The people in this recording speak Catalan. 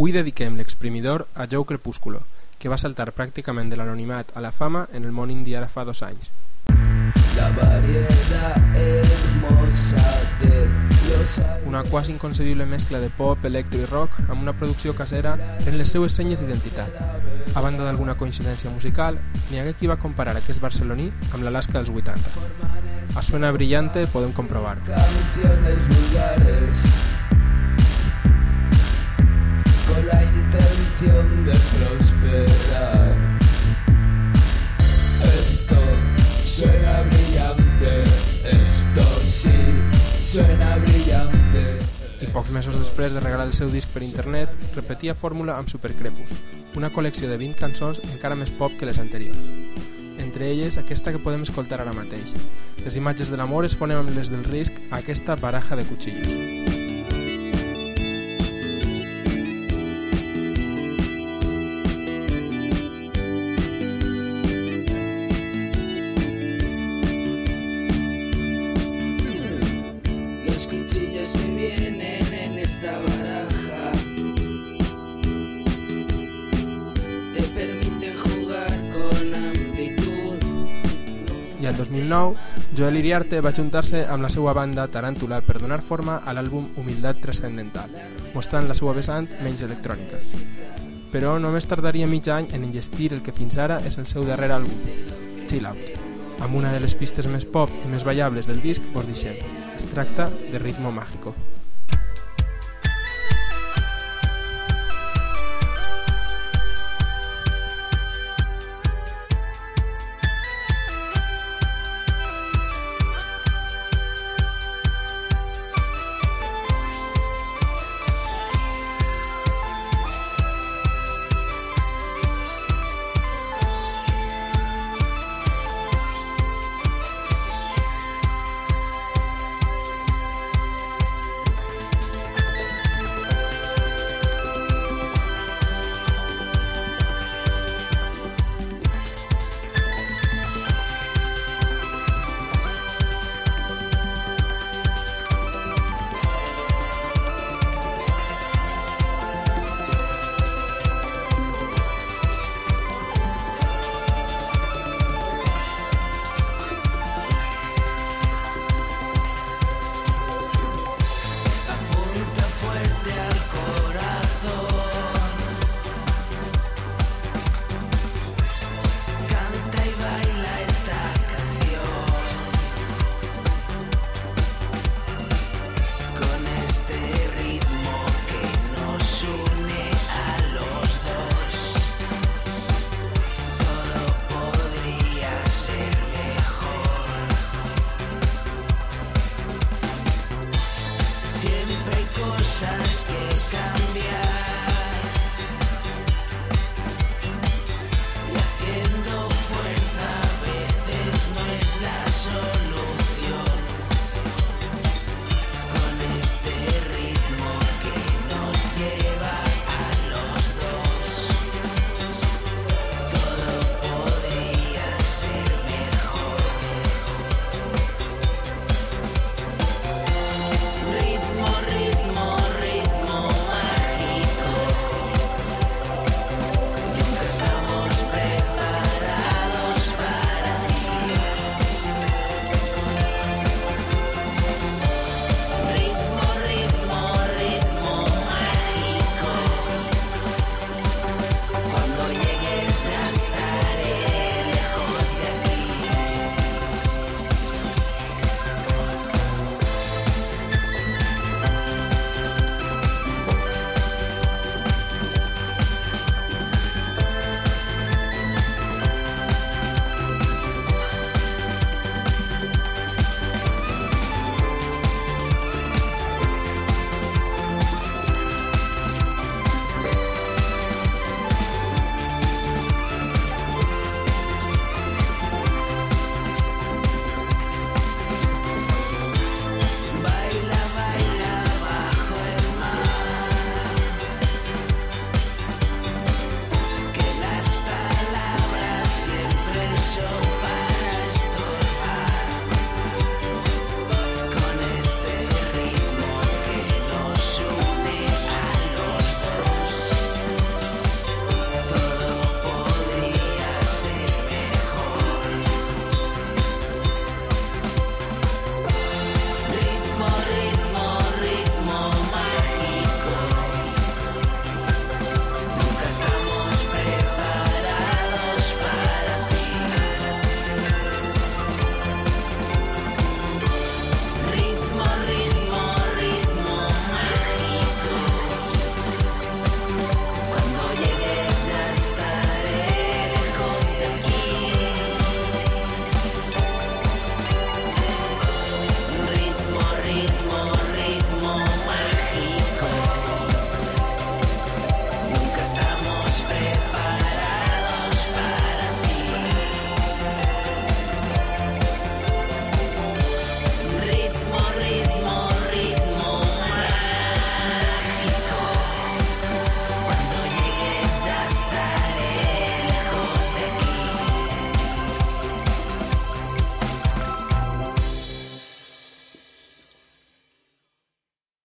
Avui dediquem l'exprimidor a Joe Crepúsculo, que va saltar pràcticament de l'anonimat a la fama en el món indi ara fa dos anys. La variedad hermosa de los Una quasi inconcebible mescla de pop, electro i rock amb una producció casera en les seues senyes d'identitat. A banda d'alguna coincidència musical, n'hi hagué qui va comparar aquest barceloní amb l'Alaska dels 80. A Suena Brillante podem comprovar. Pocs mesos després de regalar el seu disc per internet, repetia fórmula amb Supercrepus, una col·lecció de 20 cançons encara més pop que les anteriors. Entre elles, aquesta que podem escoltar ara mateix. Les imatges de l'amor es fonen amb les del risc a aquesta baraja de cuchillos. El 2009, Joel Iriarte va juntar-se amb la seva banda Taràntula per donar forma a l'àlbum Humildat Transcendental, mostrant la seva vessant menys electrònica. Però només tardaria mig any en enllestir el que fins ara és el seu darrer àlbum, Chill Out. Amb una de les pistes més pop i més ballables del disc, vos deixem. Es tracta de Ritmo Mágico.